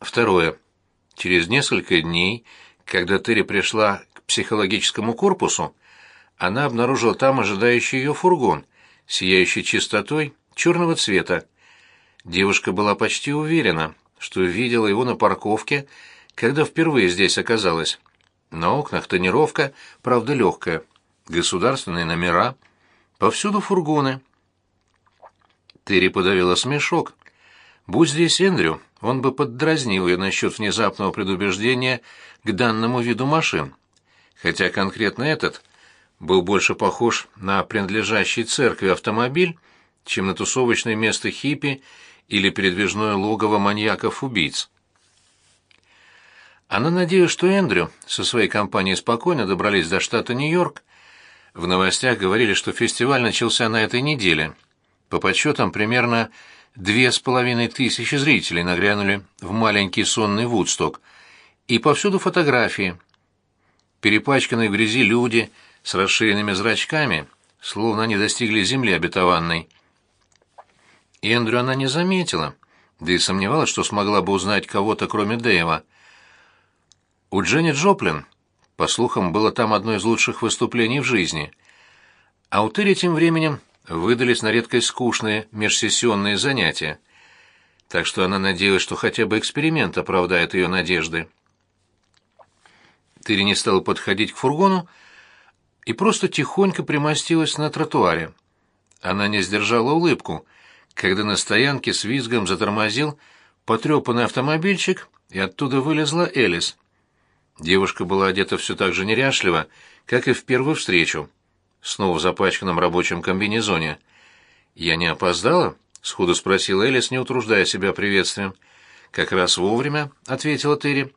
Второе. Через несколько дней, когда Терри пришла к психологическому корпусу, она обнаружила там ожидающий ее фургон, сияющий чистотой черного цвета. Девушка была почти уверена, что видела его на парковке, когда впервые здесь оказалась. На окнах тонировка, правда легкая, государственные номера, повсюду фургоны. Терри подавила смешок. Будь здесь Эндрю, он бы поддразнил ее насчет внезапного предубеждения к данному виду машин. Хотя конкретно этот был больше похож на принадлежащий церкви автомобиль, чем на тусовочное место хиппи или передвижное логово маньяков-убийц. Она надеялась, что Эндрю со своей компанией спокойно добрались до штата Нью-Йорк. В новостях говорили, что фестиваль начался на этой неделе. По подсчетам, примерно две с половиной тысячи зрителей нагрянули в маленький сонный Вудсток. И повсюду фотографии. Перепачканные в грязи люди с расширенными зрачками, словно они достигли земли обетованной. Эндрю она не заметила, да и сомневалась, что смогла бы узнать кого-то, кроме Дэйва. У Дженни Джоплин, по слухам, было там одно из лучших выступлений в жизни. А у Терри тем временем выдались на редкость скучные межсессионные занятия. Так что она надеялась, что хотя бы эксперимент оправдает ее надежды. Терри не стала подходить к фургону и просто тихонько примостилась на тротуаре. Она не сдержала улыбку — когда на стоянке с визгом затормозил потрепанный автомобильчик, и оттуда вылезла Элис. Девушка была одета все так же неряшливо, как и в первую встречу, снова в запачканном рабочем комбинезоне. «Я не опоздала?» — сходу спросила Элис, не утруждая себя приветствием. «Как раз вовремя», — ответила Терри.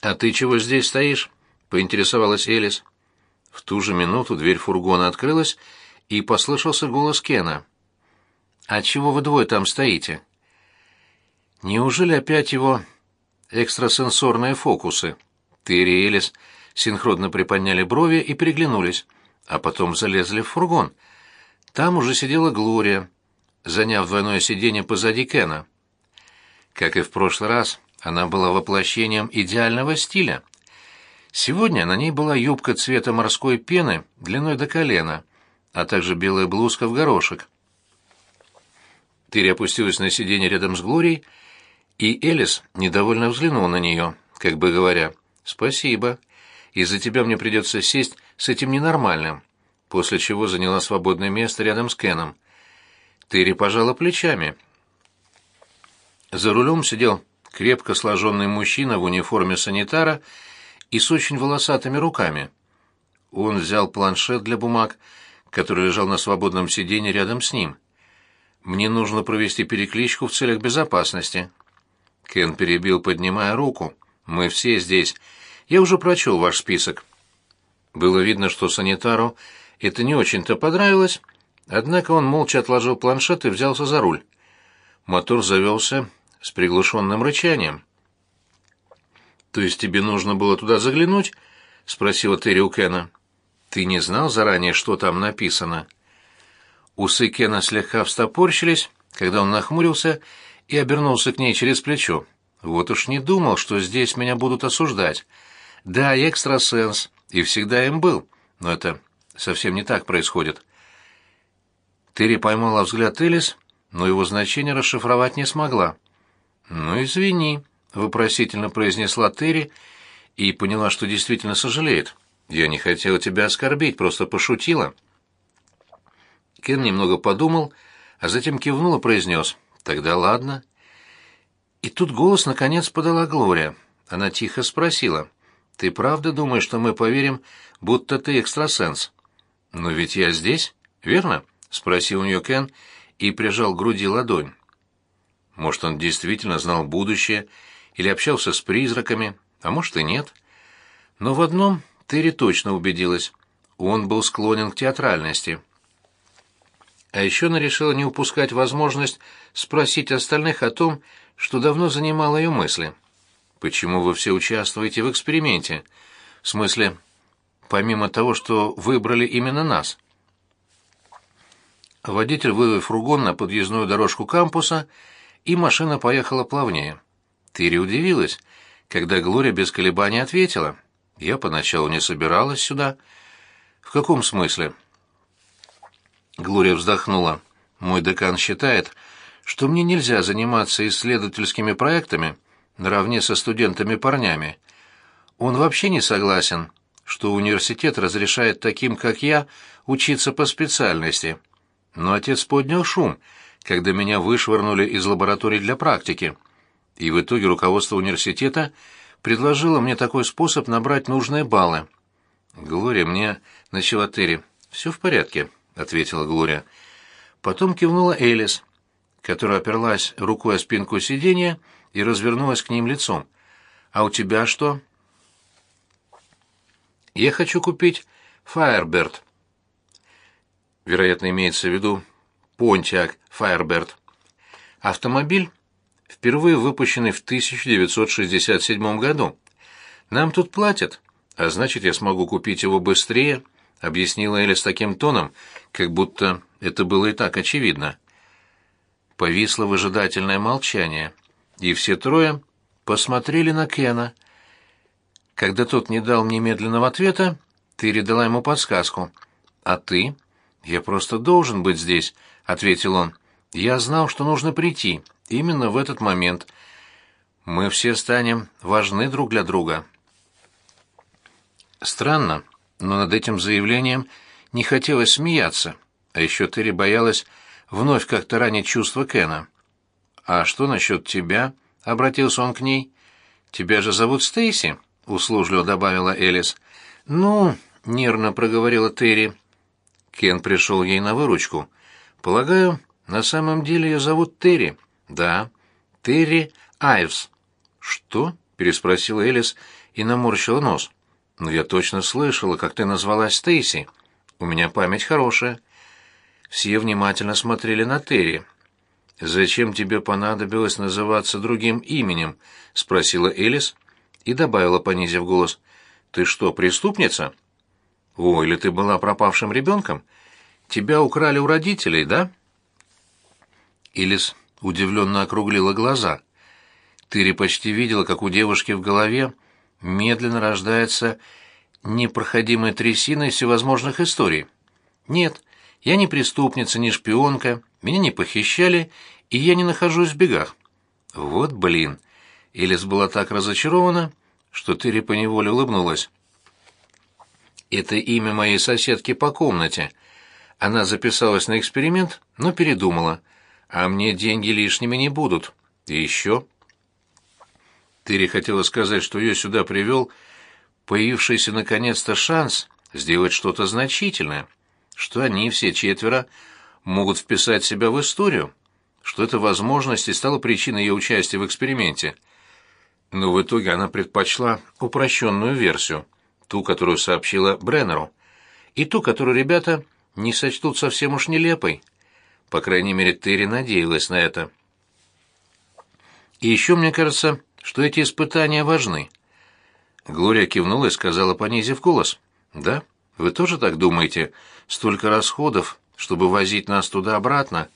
«А ты чего здесь стоишь?» — поинтересовалась Элис. В ту же минуту дверь фургона открылась, и послышался голос Кена. «А чего вы двое там стоите?» «Неужели опять его экстрасенсорные фокусы?» Терри и Элис синхронно приподняли брови и переглянулись, а потом залезли в фургон. Там уже сидела Глория, заняв двойное сиденье позади Кена. Как и в прошлый раз, она была воплощением идеального стиля. Сегодня на ней была юбка цвета морской пены длиной до колена, а также белая блузка в горошек. Тыри опустилась на сиденье рядом с Глорией, и Элис недовольно взглянула на нее, как бы говоря, «Спасибо. Из-за тебя мне придется сесть с этим ненормальным», после чего заняла свободное место рядом с Кеном. Тыри пожала плечами. За рулем сидел крепко сложенный мужчина в униформе санитара и с очень волосатыми руками. Он взял планшет для бумаг, который лежал на свободном сиденье рядом с ним. Мне нужно провести перекличку в целях безопасности. Кен перебил, поднимая руку. Мы все здесь. Я уже прочел ваш список. Было видно, что санитару это не очень-то понравилось, однако он молча отложил планшет и взялся за руль. Мотор завелся с приглушенным рычанием. «То есть тебе нужно было туда заглянуть?» — спросила Терри у Кена. «Ты не знал заранее, что там написано?» Усы Кена слегка встопорщились, когда он нахмурился и обернулся к ней через плечо. Вот уж не думал, что здесь меня будут осуждать. Да, я экстрасенс, и всегда им был, но это совсем не так происходит. Терри поймала взгляд Элис, но его значение расшифровать не смогла. «Ну, извини», — вопросительно произнесла Терри и поняла, что действительно сожалеет. «Я не хотела тебя оскорбить, просто пошутила». Кен немного подумал, а затем кивнул и произнес «Тогда ладно». И тут голос наконец подала Глория. Она тихо спросила «Ты правда думаешь, что мы поверим, будто ты экстрасенс?» «Но ведь я здесь, верно?» — спросил у нее Кен и прижал к груди ладонь. Может, он действительно знал будущее или общался с призраками, а может и нет. Но в одном Терри точно убедилась. Он был склонен к театральности. А еще она решила не упускать возможность спросить остальных о том, что давно занимало ее мысли. «Почему вы все участвуете в эксперименте? В смысле, помимо того, что выбрали именно нас?» Водитель вывел фургон на подъездную дорожку кампуса и машина поехала плавнее. Тыри удивилась, когда Глория без колебаний ответила. «Я поначалу не собиралась сюда». «В каком смысле?» Глория вздохнула. «Мой декан считает, что мне нельзя заниматься исследовательскими проектами наравне со студентами-парнями. Он вообще не согласен, что университет разрешает таким, как я, учиться по специальности. Но отец поднял шум, когда меня вышвырнули из лаборатории для практики. И в итоге руководство университета предложило мне такой способ набрать нужные баллы. «Глория, мне...» — начала Терри. «Все в порядке», — ответила Глория. Потом кивнула Элис, которая оперлась рукой о спинку сиденья и развернулась к ним лицом. «А у тебя что?» «Я хочу купить Firebird». Вероятно, имеется в виду Pontiac Firebird. Автомобиль, впервые выпущенный в 1967 году. Нам тут платят, а значит, я смогу купить его быстрее, объяснила Эля с таким тоном, как будто это было и так очевидно. Повисло выжидательное молчание, и все трое посмотрели на Кена. Когда тот не дал немедленного ответа, ты передала ему подсказку. «А ты?» «Я просто должен быть здесь», — ответил он. «Я знал, что нужно прийти, именно в этот момент. Мы все станем важны друг для друга». Странно, но над этим заявлением не хотелось смеяться, а еще Терри боялась вновь как-то ранить чувства Кена. «А что насчет тебя?» — обратился он к ней. «Тебя же зовут Стейси?» — услужливо добавила Элис. «Ну...» — нервно проговорила Терри. Кен пришел ей на выручку. «Полагаю, на самом деле ее зовут Терри». «Да, Терри Айвс». «Что?» — переспросила Элис и наморщила нос. «Ну, я точно слышала, как ты назвалась Стейси. У меня память хорошая». Все внимательно смотрели на Терри. «Зачем тебе понадобилось называться другим именем?» — спросила Элис и добавила, понизив голос. «Ты что, преступница?» «О, или ты была пропавшим ребенком? Тебя украли у родителей, да?» Элис удивленно округлила глаза. Тыри почти видела, как у девушки в голове медленно рождается непроходимая трясина из всевозможных историй. «Нет, я не преступница, не шпионка, меня не похищали, и я не нахожусь в бегах». «Вот блин!» Элис была так разочарована, что Тыри поневоле улыбнулась. Это имя моей соседки по комнате. Она записалась на эксперимент, но передумала. А мне деньги лишними не будут. И еще... Тыри хотела сказать, что ее сюда привел появившийся наконец-то шанс сделать что-то значительное, что они все четверо могут вписать себя в историю, что эта возможность и стала причиной ее участия в эксперименте. Но в итоге она предпочла упрощенную версию ту, которую сообщила Бреннеру, и ту, которую ребята не сочтут совсем уж нелепой. По крайней мере, Терри надеялась на это. И еще мне кажется, что эти испытания важны. Глория кивнула и сказала, понизив голос. «Да? Вы тоже так думаете? Столько расходов, чтобы возить нас туда-обратно?»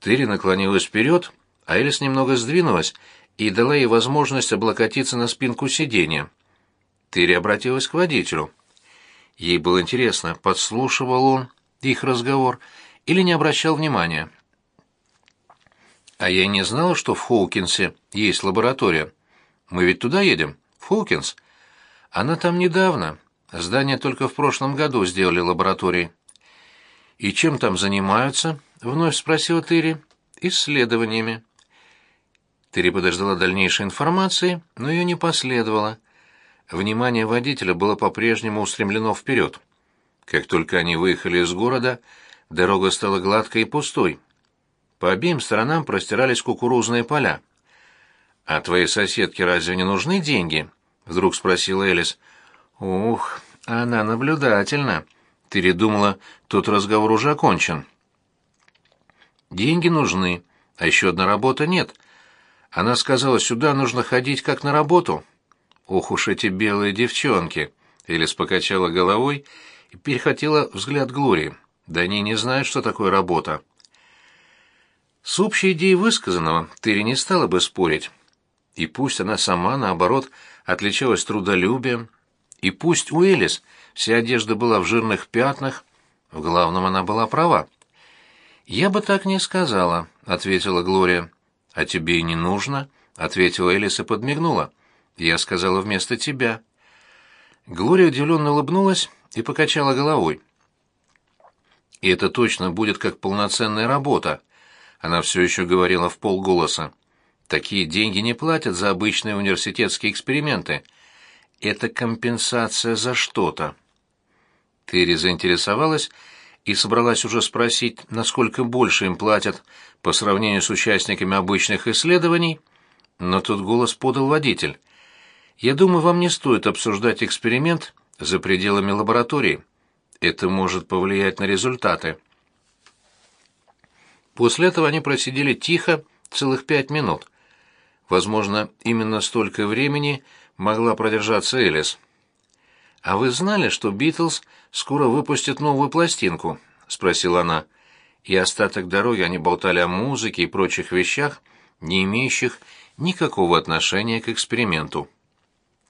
Терри наклонилась вперед, а Элис немного сдвинулась и дала ей возможность облокотиться на спинку сиденья. Тыри обратилась к водителю. Ей было интересно, подслушивал он их разговор или не обращал внимания. А я не знала, что в Хоукинсе есть лаборатория. Мы ведь туда едем, в Хоукинс. Она там недавно. Здание только в прошлом году сделали лабораторией. И чем там занимаются? Вновь спросила Тыри. Исследованиями. Тыри подождала дальнейшей информации, но ее не последовало. Внимание водителя было по-прежнему устремлено вперед. Как только они выехали из города, дорога стала гладкой и пустой. По обеим сторонам простирались кукурузные поля. «А твоей соседке разве не нужны деньги?» — вдруг спросила Элис. «Ух, она наблюдательна. Ты ли думала, тот разговор уже окончен?» «Деньги нужны, а еще одна работа нет. Она сказала, сюда нужно ходить как на работу». Ох уж эти белые девчонки! Элис покачала головой и перехватила взгляд Глории. Да они не знают, что такое работа. С общей идеей высказанного Терри не стала бы спорить. И пусть она сама, наоборот, отличалась трудолюбием, и пусть у Элис вся одежда была в жирных пятнах, в главном она была права. «Я бы так не сказала», — ответила Глория. «А тебе и не нужно», — ответила Элис и подмигнула. «Я сказала вместо тебя». Глория удивленно улыбнулась и покачала головой. «И это точно будет как полноценная работа», — она все еще говорила в полголоса. «Такие деньги не платят за обычные университетские эксперименты. Это компенсация за что-то». Терри заинтересовалась и собралась уже спросить, насколько больше им платят по сравнению с участниками обычных исследований, но тут голос подал водитель. «Я думаю, вам не стоит обсуждать эксперимент за пределами лаборатории. Это может повлиять на результаты». После этого они просидели тихо целых пять минут. Возможно, именно столько времени могла продержаться Элис. «А вы знали, что Битлз скоро выпустят новую пластинку?» — спросила она. И остаток дороги они болтали о музыке и прочих вещах, не имеющих никакого отношения к эксперименту.